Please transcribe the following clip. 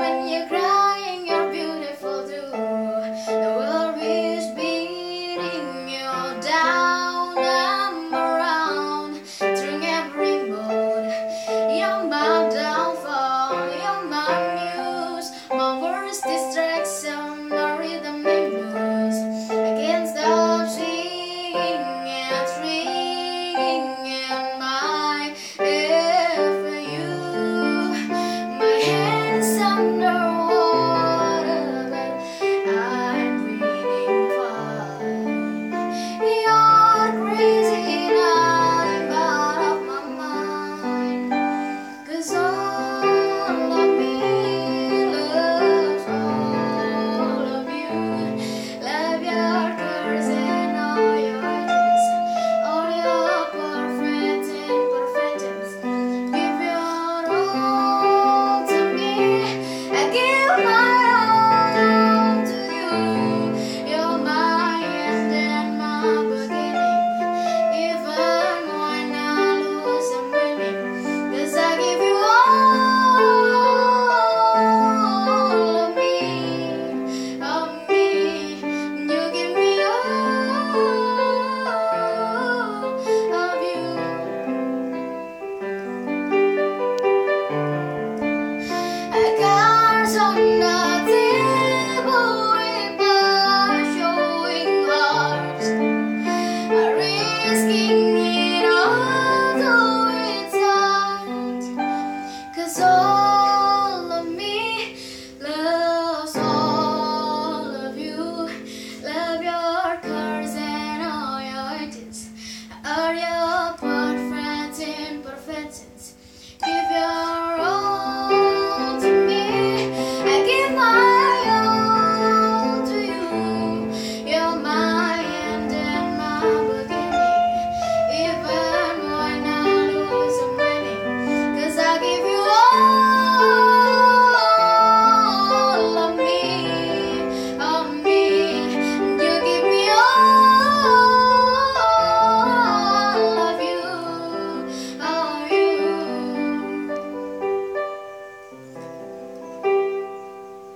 when you cry.